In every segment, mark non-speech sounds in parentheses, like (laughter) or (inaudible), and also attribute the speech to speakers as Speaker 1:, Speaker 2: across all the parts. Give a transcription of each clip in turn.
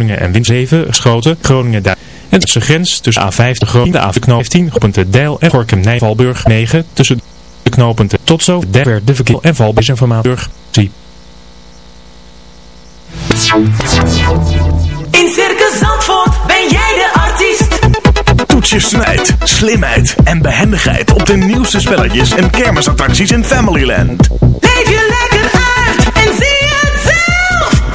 Speaker 1: Groningen en Win 7 geschoten. Groningen daar. En tussen grens tussen A5 de Groningen, de A15, 15, knooppunten Deil en Gorkum Nijvalburg 9. Tussen de knooppunten tot zo, der de verkeer en Valbees en Vermaanburg. Zie.
Speaker 2: In Circus Zandvoort ben jij de artiest.
Speaker 3: Toets je snelheid, slimheid en behendigheid op de nieuwste spelletjes en kermisattracties in Familyland.
Speaker 2: Leef je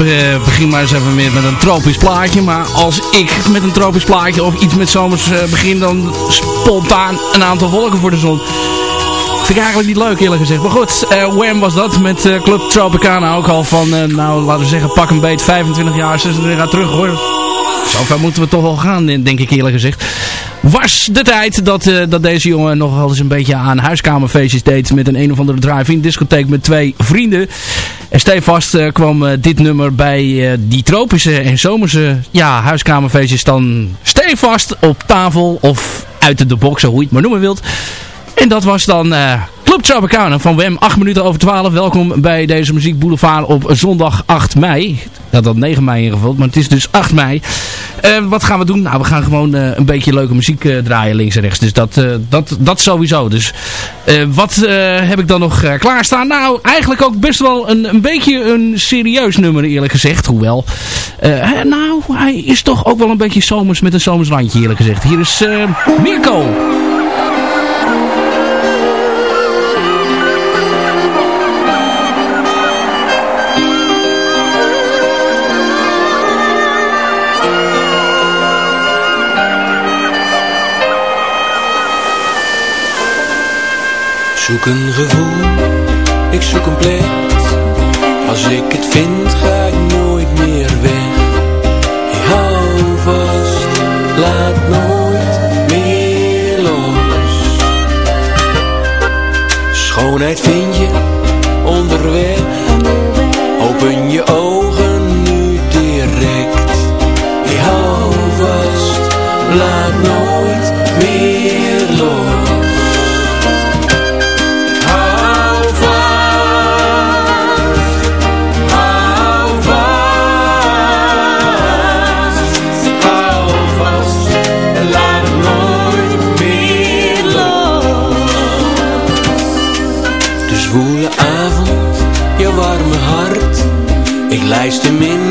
Speaker 4: eh, begin maar eens even met, met een tropisch plaatje. Maar als ik met een tropisch plaatje of iets met zomers uh, begin, dan spontaan een aantal wolken voor de zon. Vind ik eigenlijk niet leuk eerlijk gezegd. Maar goed, uh, Wham was dat met Club Tropicana ook al van, nou laten we zeggen, pak een beet 25 jaar, 26 jaar terug hoor. Zover moeten we toch wel gaan, denk ik eerlijk gezegd. Was de tijd dat, dat deze jongen nog wel eens een beetje aan huiskamerfeestjes deed met een een of andere drive-in discotheek met twee vrienden. En stevast kwam dit nummer bij die tropische en zomerse ja, huiskamerfeestjes dan stevast op tafel of uit de box, hoe je het maar noemen wilt. En dat was dan uh, Club Tropicana van WEM, 8 minuten over 12. Welkom bij deze Muziek Boulevard op zondag 8 mei. Dat had 9 mei ingevuld, maar het is dus 8 mei. Uh, wat gaan we doen? Nou, we gaan gewoon uh, een beetje leuke muziek draaien links en rechts. Dus dat, dat, dat sowieso. Dus wat heb ik dan nog klaarstaan? Nou, eigenlijk ook best wel een, een beetje een serieus nummer eerlijk gezegd. Hoewel, nou, hij is toch ook wel een beetje zomers met een zomers randje eerlijk gezegd. Hier is Mirko.
Speaker 5: Een gevoel, ik zoek een plek. Als ik het vind, ga ik nooit meer weg. Ik hou vast, laat nooit meer los. Schoonheid vind je onderweg. Open je ogen lijst hem in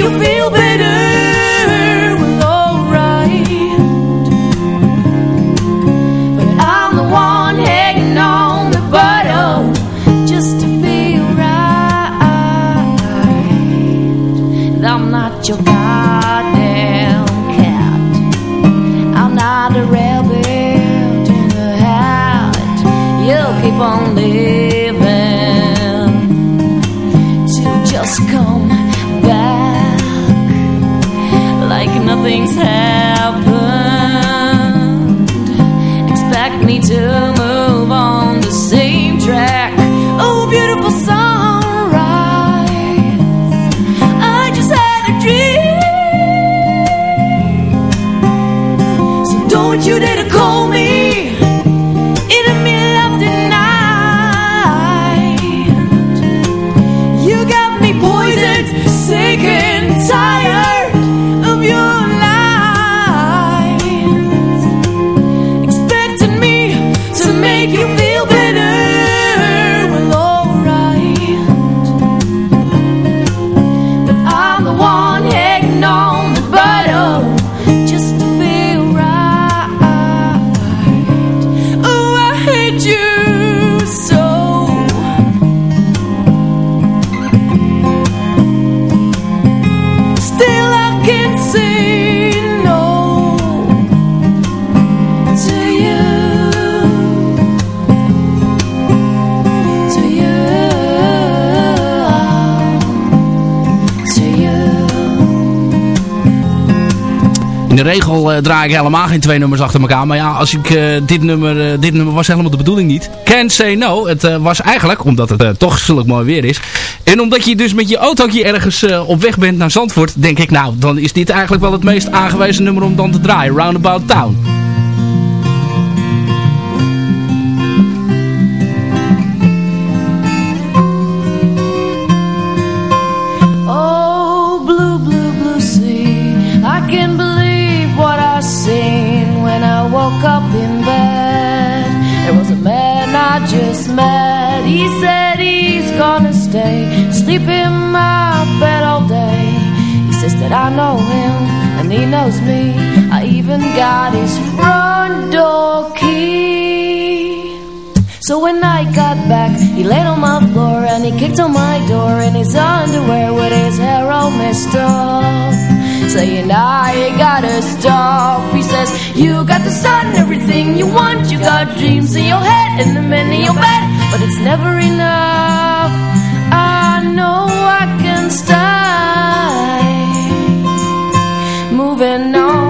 Speaker 6: you feel better.
Speaker 4: Regel eh, draai ik helemaal geen twee nummers achter elkaar. Maar ja, als ik eh, dit nummer... eh, dit nummer was helemaal de bedoeling niet. Can't Say No. Het was eigenlijk, omdat het toch zulk mooi weer is. En omdat je dus met je autootje ergens op weg bent naar Zandvoort. Denk ik, nou, dan is dit eigenlijk wel het meest aangewezen nummer om dan te draaien. Roundabout Town.
Speaker 6: I know him and he knows me. I even got his front door key. So when I got back, he laid on my floor and he kicked on my door in his underwear with his hair all messed up. Saying, I gotta stop. He says, You got the sun, everything you want. You got dreams in your head and the men in your bed, but it's never enough. I know I can stay. Moving on,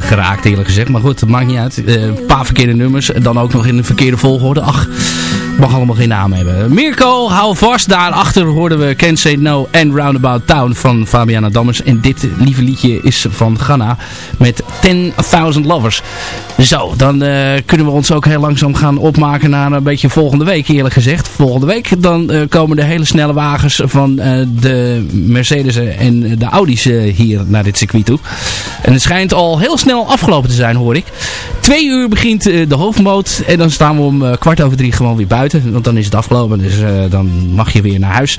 Speaker 4: geraakt eerlijk gezegd. Maar goed, maakt niet uit. Eh, Een paar verkeerde nummers. Dan ook nog in de verkeerde volgorde. Ach, mag allemaal geen naam hebben. Mirko, hou vast. Daarachter hoorden we Can't Say No en Roundabout Town van Fabiana Dammers. En dit lieve liedje is van Ghana met 10.000 Lovers. Zo, dan eh, kunnen we ons ook heel langzaam gaan opmaken naar een beetje volgende week eerlijk gezegd. Volgende week dan eh, komen de hele snelle wagens van eh, de Mercedes en de Audi's hier naar dit circuit toe. En het schijnt al heel snel afgelopen te zijn hoor ik. Twee uur begint eh, de hoofdmoot en dan staan we om eh, kwart over drie gewoon weer buiten. Want dan is het afgelopen, dus eh, dan mag je weer naar huis.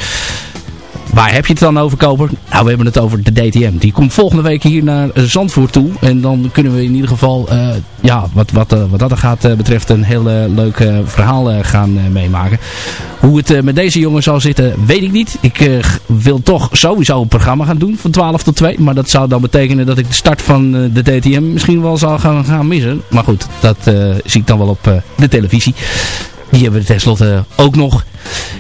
Speaker 4: Waar heb je het dan over, Koper? Nou, we hebben het over de DTM. Die komt volgende week hier naar eh, Zandvoort toe. En dan kunnen we in ieder geval, eh, ja, wat, wat, eh, wat dat gaat betreft, een heel leuk verhaal gaan meemaken. Hoe het met deze jongen zal zitten, weet ik niet. Ik wil toch sowieso een programma gaan doen van 12 tot 2. Maar dat zou dan betekenen dat ik de start van de DTM misschien wel zal gaan, gaan missen. Maar goed, dat zie ik dan wel op de televisie. Die hebben we tenslotte ook nog.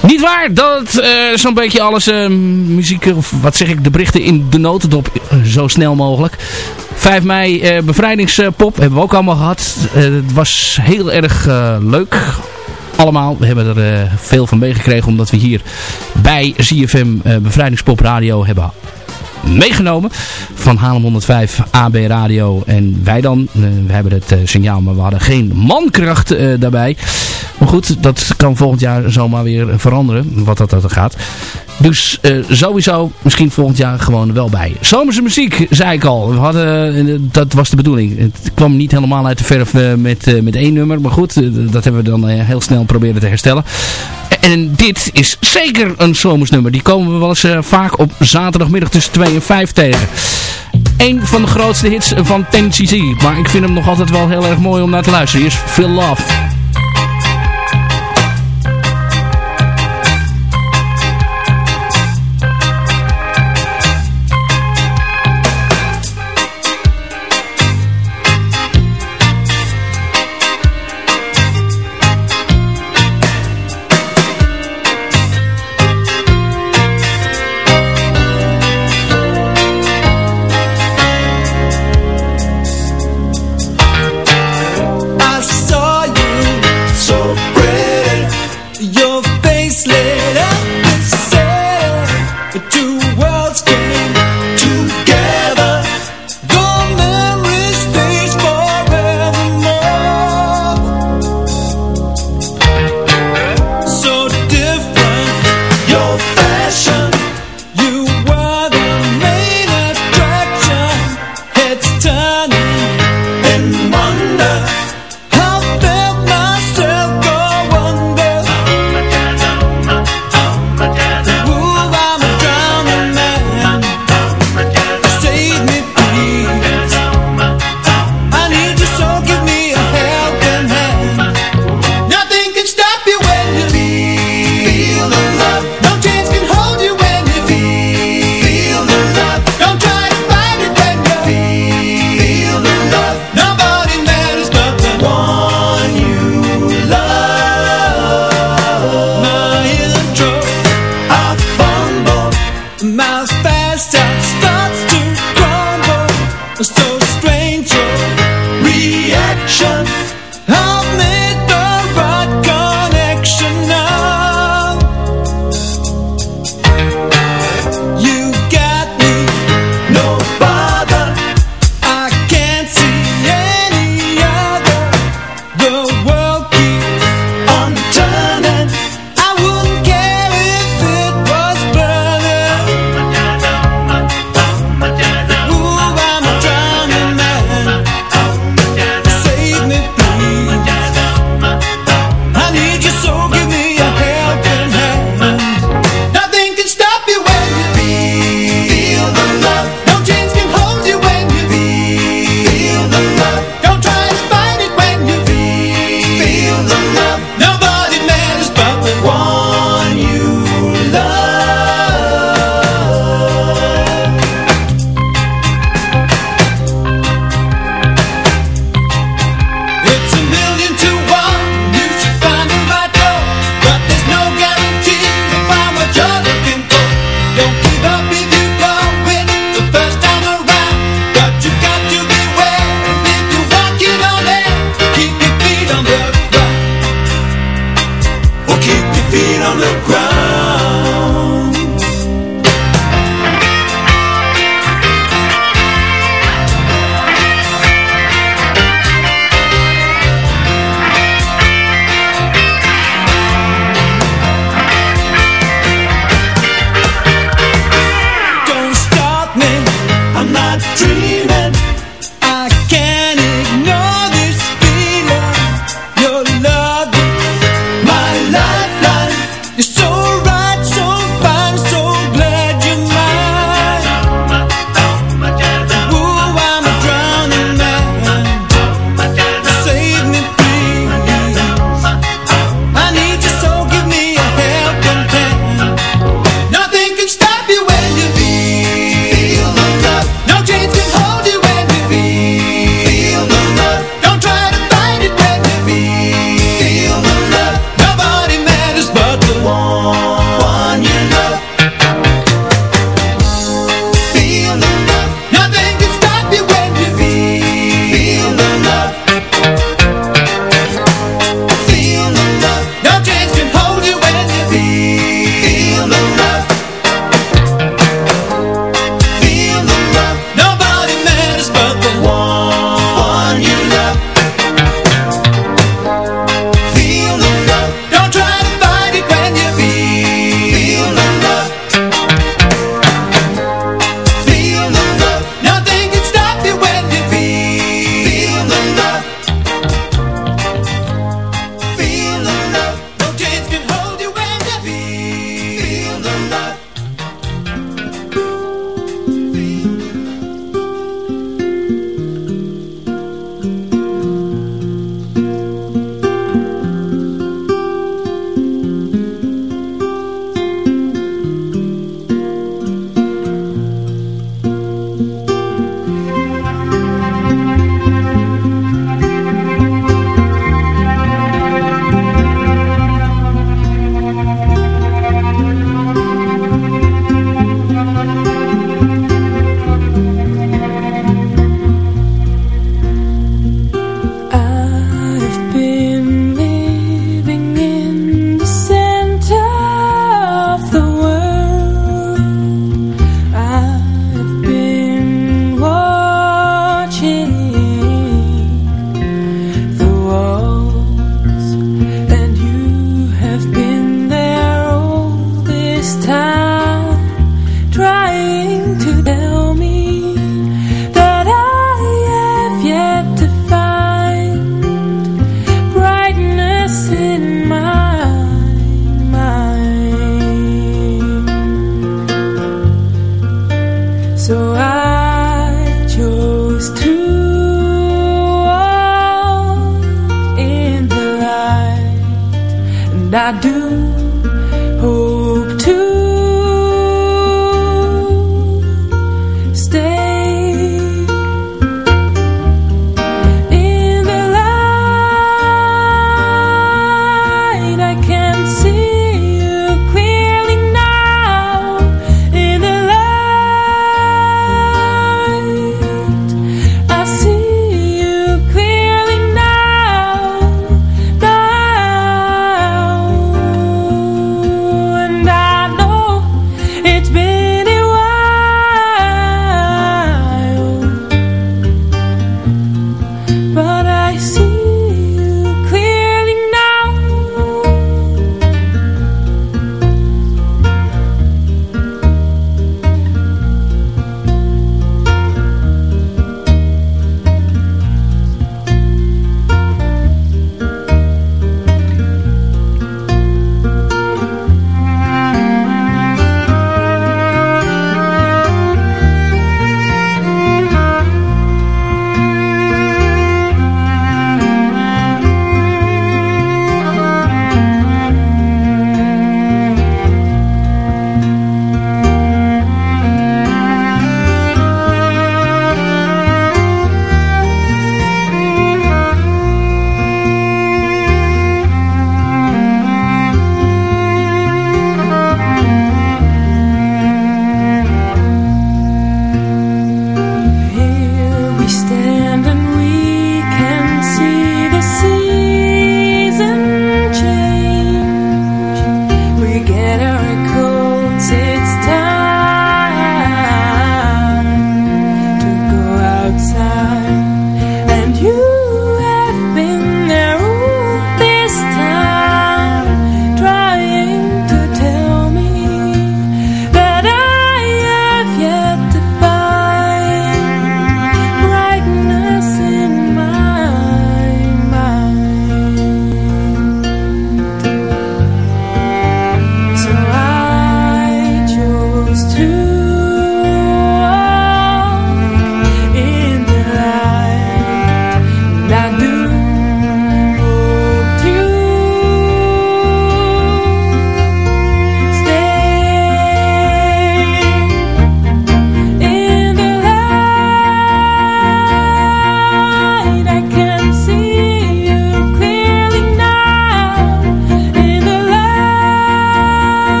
Speaker 4: Niet waar dat eh, zo'n beetje alles eh, muziek, of wat zeg ik, de berichten in de notendop eh, zo snel mogelijk. 5 mei bevrijdingspop hebben we ook allemaal gehad. Eh, het was heel erg leuk. Allemaal. We hebben er veel van meegekregen omdat we hier bij ZFM Bevrijdingspop Radio hebben meegenomen. Van Haarlem 105 AB Radio en wij dan. eh, we hebben het eh, signaal, maar we hadden geen mankracht eh, daarbij. Maar goed, dat kan volgend jaar zomaar weer veranderen. Wat dat, dat gaat. Dus eh, sowieso misschien volgend jaar gewoon wel bij. Zomerse muziek, zei ik al. We hadden, eh, dat was de bedoeling. Het kwam niet helemaal uit de verf eh, met, met één nummer. Maar goed, dat hebben we dan heel snel proberen te herstellen. En dit is zeker een zomersnummer. Die komen we wel eens vaak op zaterdagmiddag tussen 2 en 5 tegen. Een van de grootste hits van 10cc. Maar ik vind hem nog altijd wel heel erg mooi om naar te luisteren. Hier is Phil Love.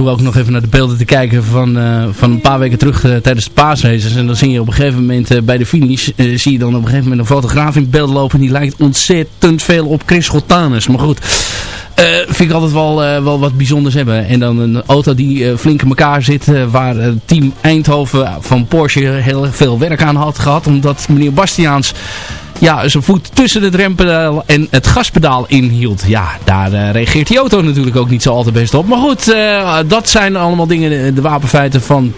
Speaker 4: Toe ook nog even naar de beelden te kijken van, eh, van een paar weken terug eh, tijdens de paasraces. En dan zie je op een gegeven moment eh, bij de finish, zie je dan op een gegeven moment een fotograaf in beeld lopen. Die lijkt ontzettend veel op Chris Gotanus. Maar goed, vind ik altijd wel, wel wat bijzonders hebben. En dan een auto die flink in elkaar zit, waar team Eindhoven van Porsche heel veel werk aan had gehad. Omdat meneer Bastiaans ja, zijn voet tussen het rempedaal en het gaspedaal inhield. Ja, daar eh, reageert die auto natuurlijk ook niet zo al te best op. Maar goed, eh, dat zijn allemaal dingen, de, de wapenfeiten van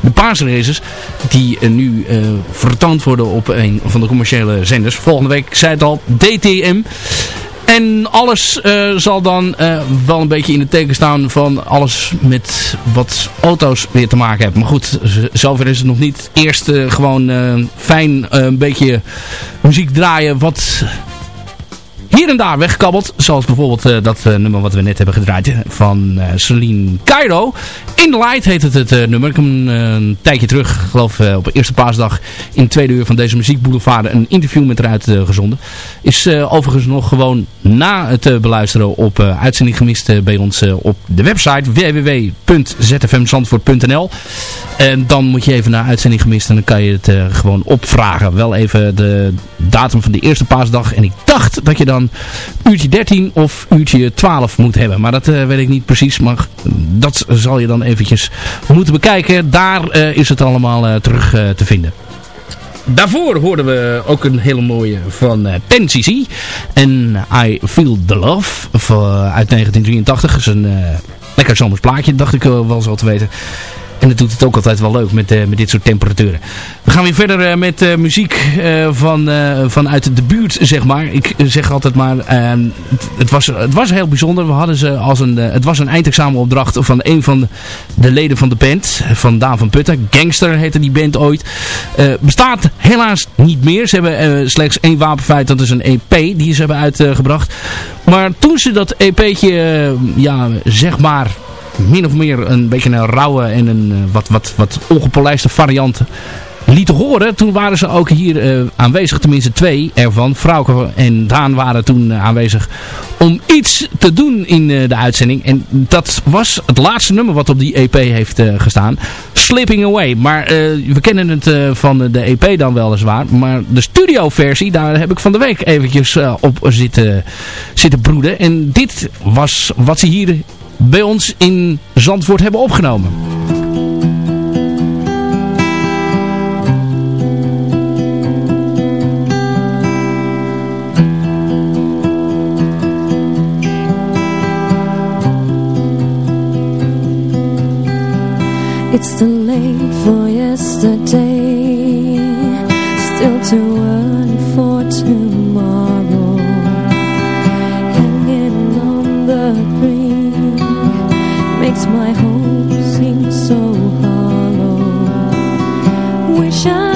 Speaker 4: de paasraces. Die eh, nu eh, vertoond worden op een van de commerciële zenders. Volgende week, zei het al, DTM. En alles eh, zal dan eh, wel een beetje in het teken staan van alles met wat auto's weer te maken hebben. Maar goed, zover is het nog niet. Eerst eh, gewoon fijn een beetje muziek draaien wat hier en daar weggekabbeld. Zoals bijvoorbeeld eh, dat eh, nummer wat we net hebben gedraaid eh, van Celine Cairo. In the Light heet het het nummer. Ik heb een tijdje terug, geloof op eerste paasdag in tweede uur van deze muziekboulevard een interview met eruit gezonden. Is overigens nog gewoon na het beluisteren op uitzending gemist bij ons op de website www.zfmzandvoort.nl En dan moet je even naar uitzending gemist en dan kan je het gewoon opvragen. Wel even de datum van de eerste paasdag. En ik dacht dat je dan uurtje 13 of uurtje 12 moet hebben. Maar dat eh, weet ik niet precies. Maar dat zal je dan eventjes moeten bekijken. Daar eh, is het allemaal eh, terug te vinden. daarvoor hoorden we ook een hele mooie van uh, 10cc. En I Feel The Love van, uit 1983. Dat is een lekker zomers plaatje, dacht ik wel zo te weten. En dat doet het ook altijd wel leuk met, uh, met dit soort temperaturen. We gaan weer verder uh, met uh, muziek van, vanuit de buurt, zeg maar. Ik zeg altijd maar, ehm, het, was, het was heel bijzonder. We hadden ze als een, het was een eindexamenopdracht van een van de, de, leden van de band, van Daan van Putten. Gangster heette die band ooit. bestaat helaas niet meer. Ze hebben slechts één wapenfeit, dat is een EP die ze hebben uitgebracht. Maar toen ze dat EP'tje, ja, zeg maar min of meer een beetje een rauwe en een uh, wat, wat, wat ongepolijste variant lieten horen. Toen waren ze ook hier uh, aanwezig, tenminste twee ervan. Frauke en Daan waren toen uh, aanwezig om iets te doen in de uitzending. En dat was het laatste nummer wat op die EP heeft gestaan. Slipping Away. Maar we kennen het van de EP dan weliswaar. Maar de studioversie, daar heb ik van de week eventjes op zitten, zitten broeden. En dit was wat ze hier bij ons in Zandvoort hebben opgenomen.
Speaker 6: It's too late for yesterday Still too early My hope seem so hollow. Wish I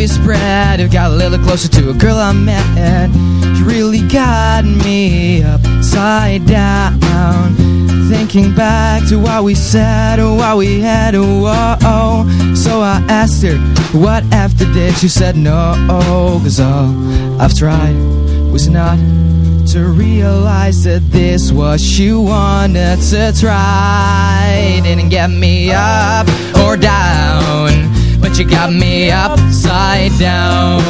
Speaker 7: Is spread, it got a little closer to a girl I met. She really got me upside down. Thinking back to what we said or what we had, oh, oh So I asked her, what after did She said no, cause all I've tried was not to realize that this was she wanted to try. Didn't get me up or down you got me upside down.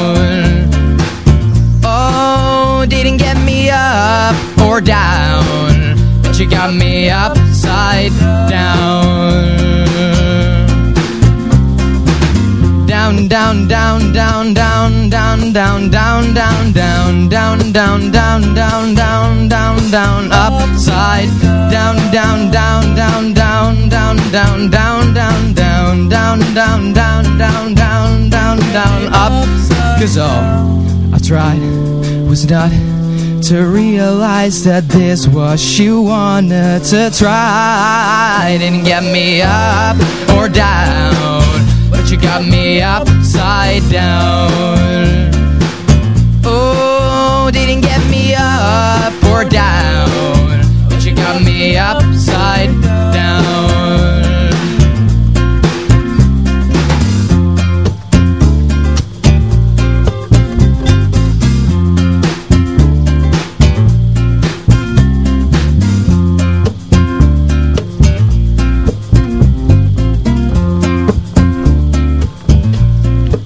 Speaker 7: Oh, didn't get me up or down But you got me upside down Down, down, down, down, down, down, down, down, down, down, down, down, down, down, down, down, down, upside down, down, down, down, down, down, down, down, down, down, down, down, down, down, down, down, down, up. Cause all I tried was not to realize that this was you wanted to try. Didn't get me up or down, but you got me upside down. Oh, didn't get me up or down, but you got me upside down.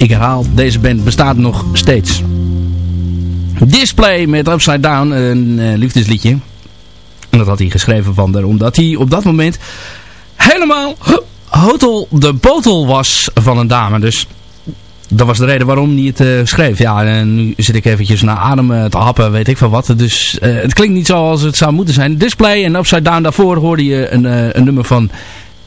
Speaker 4: Ik herhaal, deze band bestaat nog steeds. Display met Upside Down, een uh, liefdesliedje. En dat had hij geschreven van haar, omdat hij op dat moment helemaal hotel de botel was van een dame. Dus dat was de reden waarom hij het uh, schreef. Ja, en nu zit ik eventjes naar adem uh, te happen, weet ik van wat. Dus het klinkt niet zoals het zou moeten zijn. Display en Upside Down, daarvoor hoorde je een, een nummer van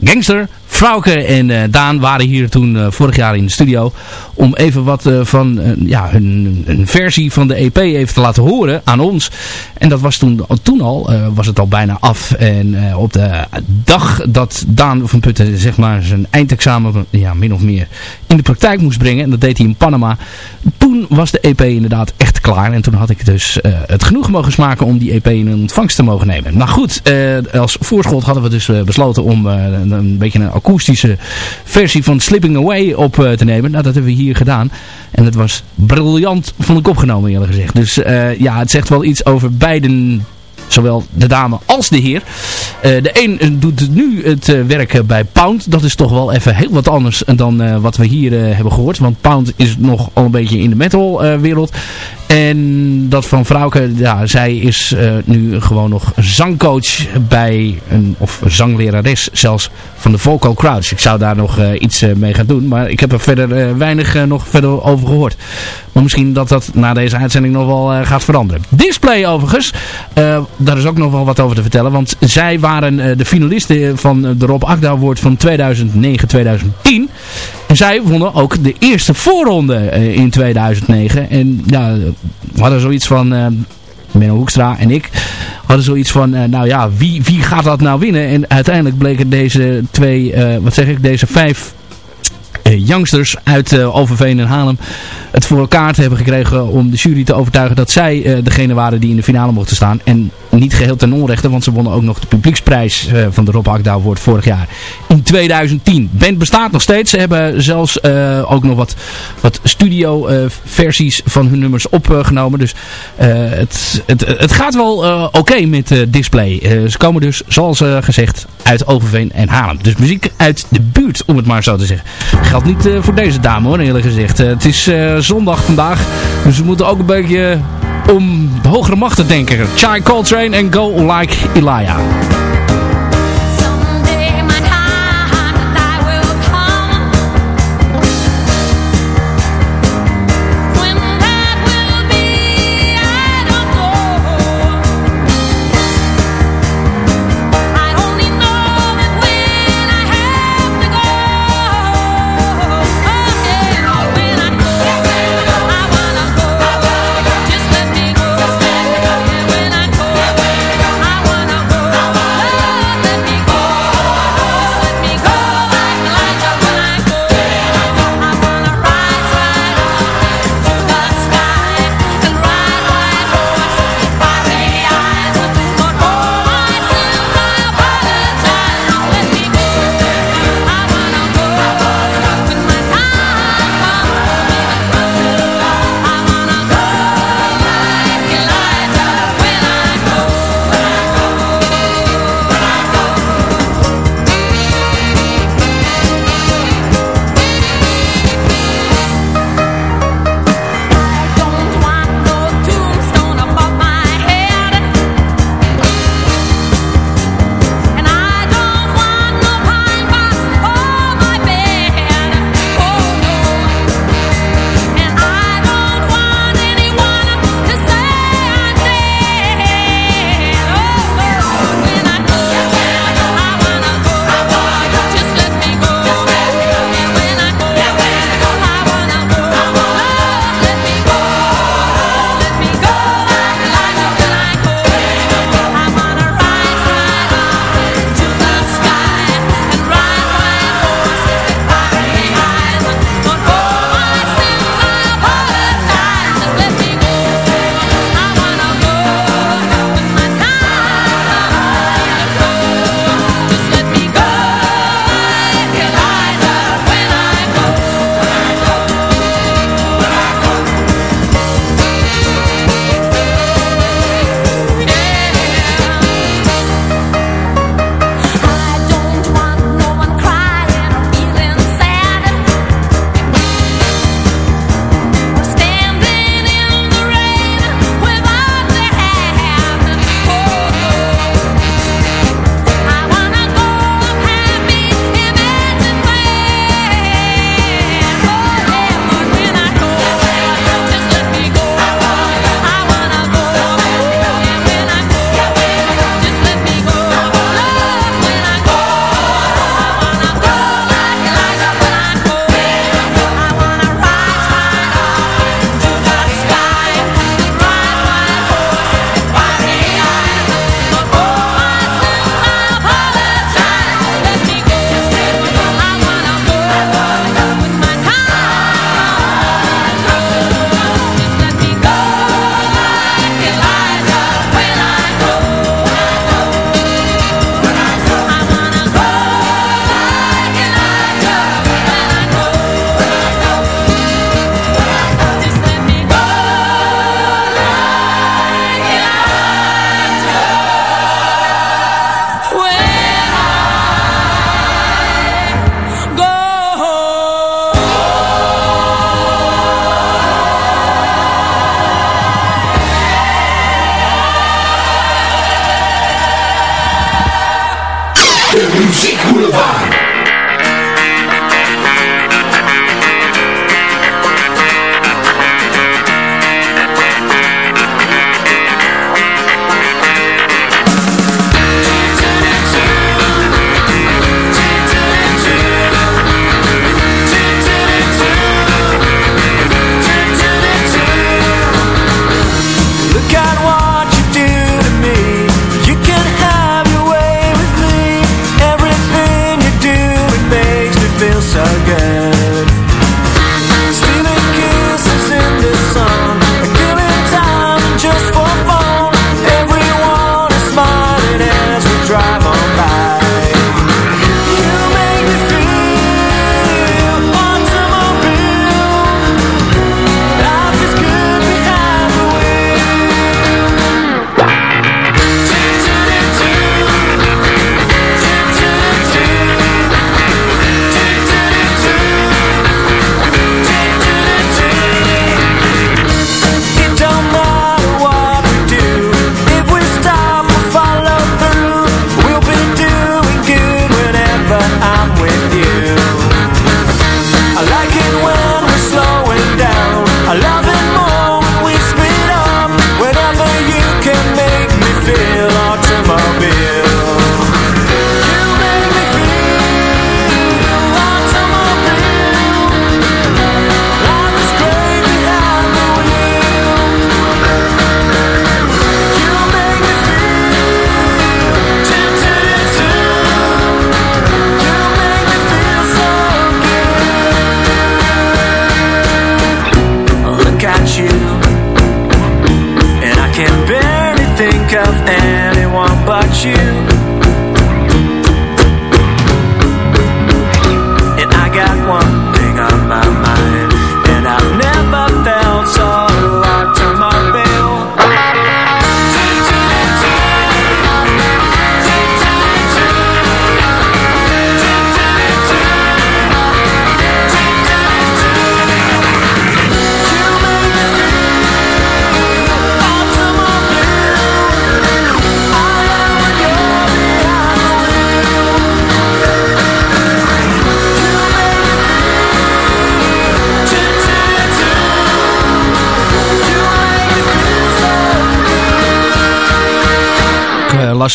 Speaker 4: Gangster. Frauke en uh, Daan waren hier toen uh, vorig jaar in de studio om even wat uh, van ja, hun, versie van de EP even te laten horen aan ons. En dat was toen, toen al, was het al bijna af. En op de dag dat Daan van Putten zeg maar zijn eindexamen ja, min of meer in de praktijk moest brengen. En dat deed hij in Panama. Toen was de EP inderdaad echt klaar. En toen had ik dus het genoeg mogen smaken om die EP in ontvangst te mogen nemen. Nou goed, als voorschot hadden we dus besloten om een beetje een akoestische versie van Slipping Away op uh, te nemen. Nou, dat hebben we hier gedaan. En dat was briljant, vond ik opgenomen eerlijk gezegd. Dus uh, ja, het zegt wel iets over beiden Zowel de dame als de heer. Uh, de een doet nu het werk bij Pound. Dat is toch wel even heel wat anders dan wat we hier hebben gehoord. Want Pound is nog al een beetje in de metal wereld. En dat van Vrouwke, ja, zij is nu gewoon nog zangcoach bij een, of zanglerares zelfs van de Vocal Crowds. Ik zou daar nog iets mee gaan doen. Maar ik heb er verder weinig nog verder over gehoord. Maar misschien dat dat na deze uitzending nog wel gaat veranderen. Display overigens daar is ook nog wel wat over te vertellen. Want zij waren de finalisten van de Rob Akda van 2009-2010. En zij wonnen ook de eerste voorronde in 2009. En ja, we hadden zoiets van... Uh, Menno Hoekstra en ik hadden zoiets van, nou ja, wie, wie gaat dat nou winnen? En uiteindelijk bleken deze twee, wat zeg ik, deze vijf youngsters uit Overveen en Haarlem
Speaker 6: het voor elkaar te hebben gekregen om de jury te overtuigen dat zij uh, degene waren die in de finale mochten staan. En niet geheel ten onrechte, want ze wonnen ook nog de publieksprijs van de Rob Akda Award vorig jaar in 2010. Band bestaat nog steeds. Ze hebben zelfs ook nog wat, wat studio versies van hun nummers opgenomen. Dus het, het, het gaat wel oké okay met display. ze komen dus, zoals gezegd, uit Overveen en Haarlem. Dus muziek uit de buurt, om het maar zo te zeggen. Geldt niet voor deze dame hoor, eerlijk gezegd. het is zondag vandaag. Dus we moeten ook een beetje om hogere machten denken. Chai Coltrane en Go Like Elijah.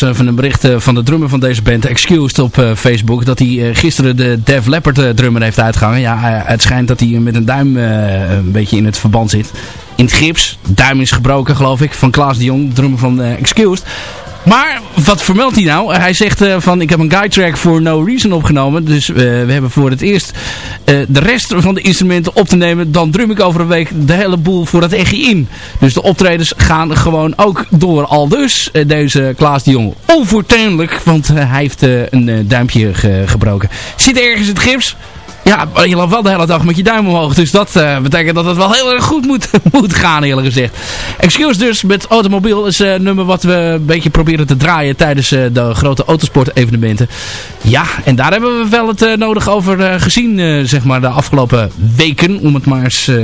Speaker 4: Las even een bericht eh, van de drummer van deze band, Excused, op eh, Facebook. Dat hij eh, gisteren de Def Leppard eh, drummer heeft uitgehangen. Ja, eh, het schijnt dat hij met een duim eh, een beetje in het verband zit. In het gips. Duim is gebroken, geloof ik. Van Klaas de Jong, drummer van eh, Excused. Maar wat vermeldt hij nou? Hij zegt eh, van ik heb een guide track voor No Reason opgenomen. Dus eh, we hebben voor het eerst eh, de rest van de instrumenten op te nemen. Dan drum ik over een week de hele boel voor het EGI in. Dus de optredens gaan gewoon ook door. Al dus eh, deze Klaas de Jong. Onvoortuinlijk, want hij heeft een duimpje ge- gebroken. Zit ergens het gips. Ja, je loopt wel de hele dag met je duim omhoog. Dus dat eh, betekent dat het wel heel erg goed moet, (laughs) moet gaan eerlijk gezegd. Excuse dus met Automobiel is eh, een nummer wat we een beetje proberen te draaien tijdens eh, de grote autosport evenementen. Ja, en daar hebben we wel het eh, nodig over eh, gezien, eh, zeg maar, de afgelopen weken. Om het maar eens eh,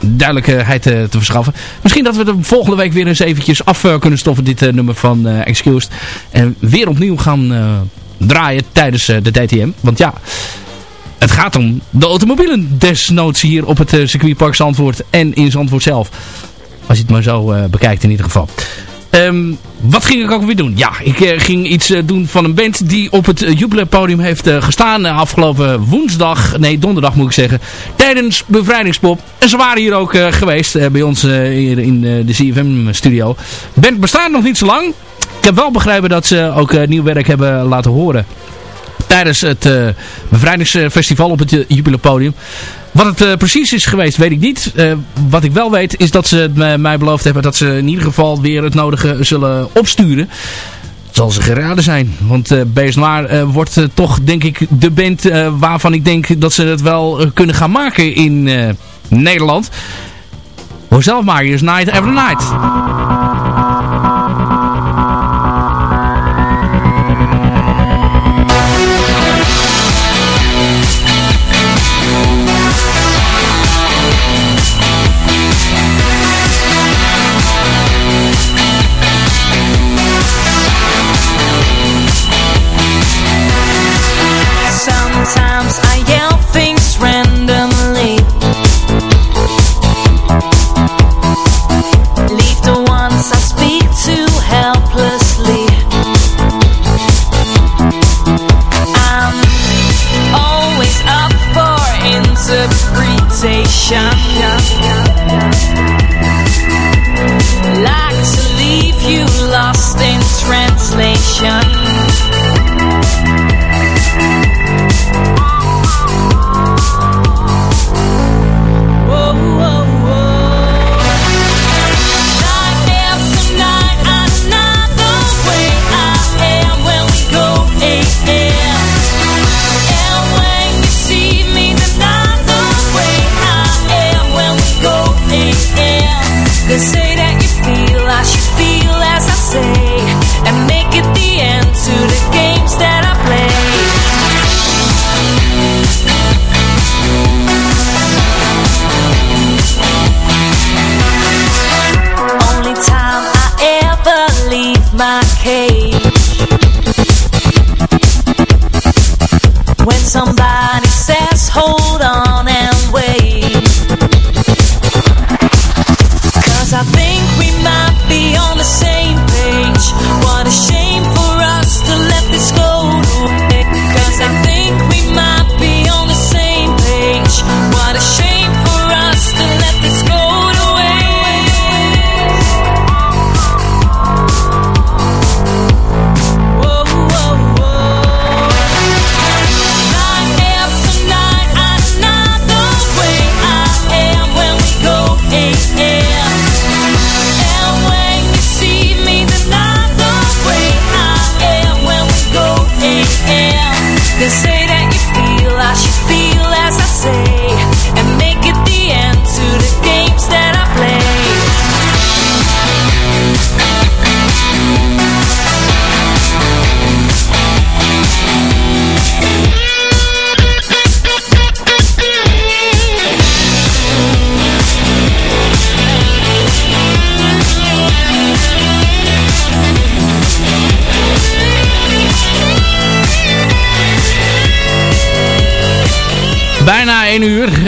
Speaker 4: duidelijkheid eh, te verschaffen. Misschien dat we de volgende week weer eens eventjes af eh, kunnen stoffen, dit eh, nummer van eh, Excused. En weer opnieuw gaan eh, draaien tijdens eh, de DTM. Want ja... Het gaat om de automobielen desnoods hier op het eh, circuitpark Zandvoort en in Zandvoort zelf. Als je het maar zo eh, bekijkt in ieder geval. Ehm, wat ging ik ook weer doen? Ja, ik eh, ging iets doen van een band die op het uh, heeft gestaan afgelopen woensdag, nee donderdag moet ik zeggen, tijdens Bevrijdingspop. En ze waren hier ook geweest bij ons hier in de CFM studio. Band bestaat nog niet zo lang. Ik heb wel begrepen dat ze ook nieuw werk hebben laten horen tijdens het uh, bevrijdingsfestival op het uh, jubileupodium. Wat het uh, precies is geweest, weet ik niet. Wat ik wel weet, is dat ze mij beloofd hebben dat ze in ieder geval weer het nodige zullen opsturen. Zal ze geraden zijn. Want uh, Noir wordt toch, denk ik, de band waarvan ik denk dat ze het wel kunnen gaan maken in Nederland. Hoor zelf maar, is Night Every Night.
Speaker 6: Interpretation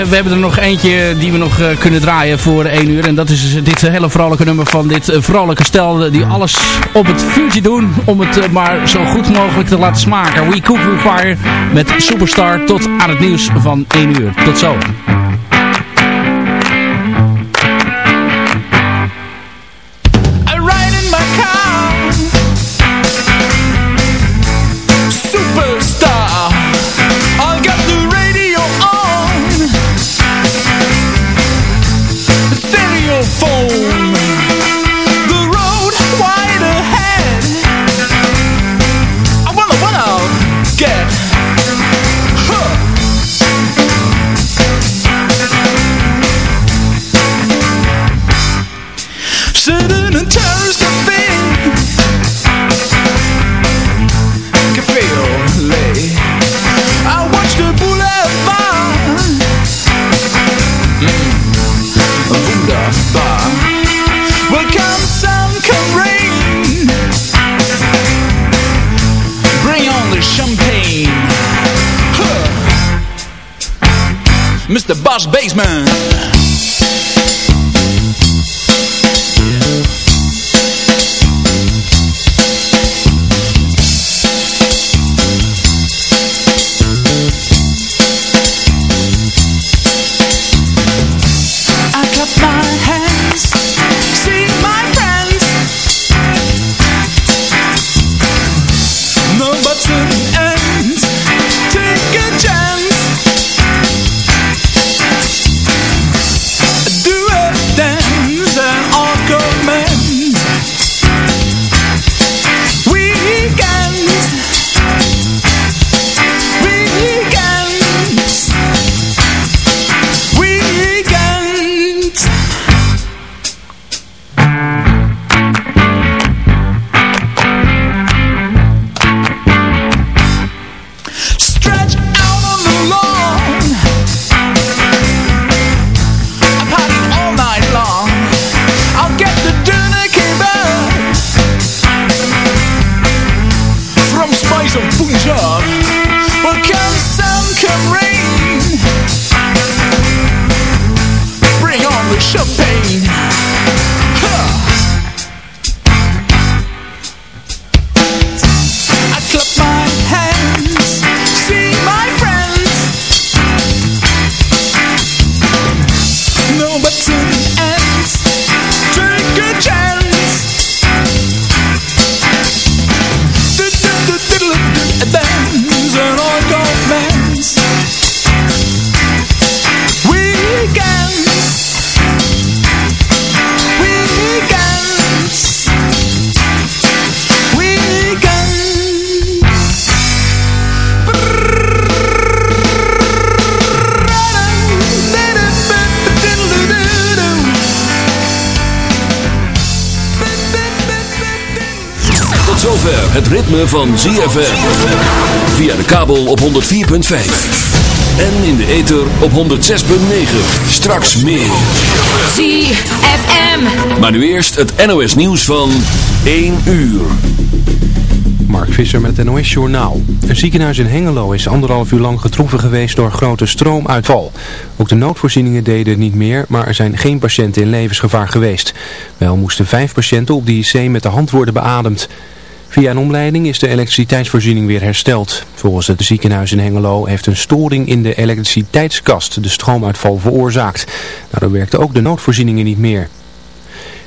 Speaker 6: We
Speaker 4: hebben er nog eentje die we nog eh, kunnen draaien voor 1 uur. En dat is dit hele vrolijke nummer van dit eh, vrolijke stel. Die alles op het vuurtje doen om het eh, maar zo goed mogelijk te laten smaken. We Cook We Fire met Superstar tot aan het nieuws van 1 uur. Tot zo.
Speaker 8: Bas Basement. Kabel op 104.5. En in de ether op 106.9. Straks meer.
Speaker 9: ZFM.
Speaker 8: Maar nu eerst het NOS nieuws van 1 uur.
Speaker 10: Mark Visser met het NOS Journaal. Een ziekenhuis in Hengelo is anderhalf uur lang getroffen geweest door grote stroomuitval. Ook de noodvoorzieningen deden niet meer, maar er zijn geen patiënten in levensgevaar geweest. Wel moesten vijf patiënten op de IC met de hand worden beademd. Via een omleiding is de elektriciteitsvoorziening weer hersteld. Volgens het ziekenhuis in Hengelo heeft een storing in de elektriciteitskast de stroomuitval veroorzaakt. Daardoor werkten ook de noodvoorzieningen niet meer.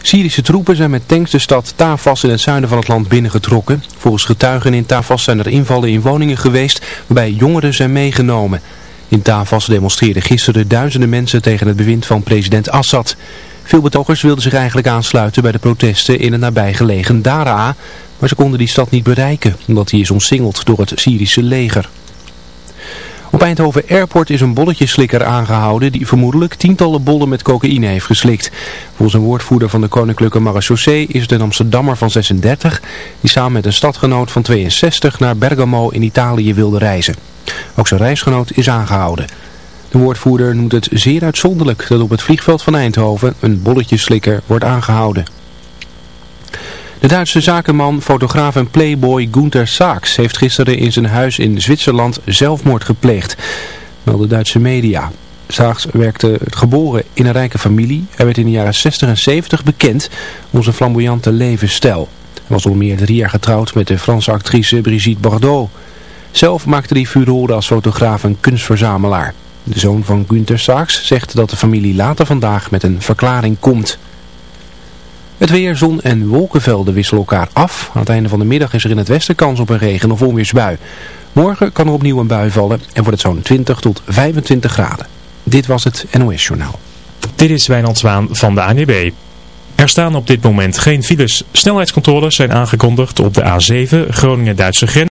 Speaker 10: Syrische troepen zijn met tanks de stad Tafas in het zuiden van het land binnengetrokken. Volgens getuigen in Tafas zijn er invallen in woningen geweest waarbij jongeren zijn meegenomen. In Tafas demonstreerden gisteren duizenden mensen tegen het bewind van president Assad. Veel betogers wilden zich eigenlijk aansluiten bij de protesten in het nabijgelegen Daraa, maar ze konden die stad niet bereiken omdat die is omsingeld door het Syrische leger. Op Eindhoven Airport is een bolletjeslikker aangehouden die vermoedelijk tientallen bollen met cocaïne heeft geslikt. Volgens een woordvoerder van de Koninklijke Marechaussee is het een Amsterdammer van 36 die samen met een stadgenoot van 62 naar Bergamo in Italië wilde reizen. Ook zijn reisgenoot is aangehouden. De woordvoerder noemt het zeer uitzonderlijk dat op het vliegveld van Eindhoven een bolletjeslikker wordt aangehouden. De Duitse zakenman, fotograaf en playboy Gunther Sachs heeft gisteren in zijn huis in Zwitserland zelfmoord gepleegd. melden Duitse media. Saags werkte geboren in een rijke familie. Hij werd in de jaren 60 en 70 bekend om zijn flamboyante levensstijl. Hij was al meer drie jaar getrouwd met de Franse actrice Brigitte Bardot. Zelf maakte hij furoren als fotograaf en kunstverzamelaar. De zoon van Günther Saags zegt dat de familie later vandaag met een verklaring komt. Het weer, zon en wolkenvelden wisselen elkaar af. Aan het einde van de middag is er in het westen kans op een regen- of onweersbui. Morgen kan er opnieuw een bui vallen en wordt het zo'n 20 tot 25 graden. Dit was het NOS Journaal.
Speaker 1: Dit is Wijnand Zwaan van de ANWB. Er staan op dit moment geen files. Snelheidscontroles zijn aangekondigd op de A7 Groningen-Duitse grens.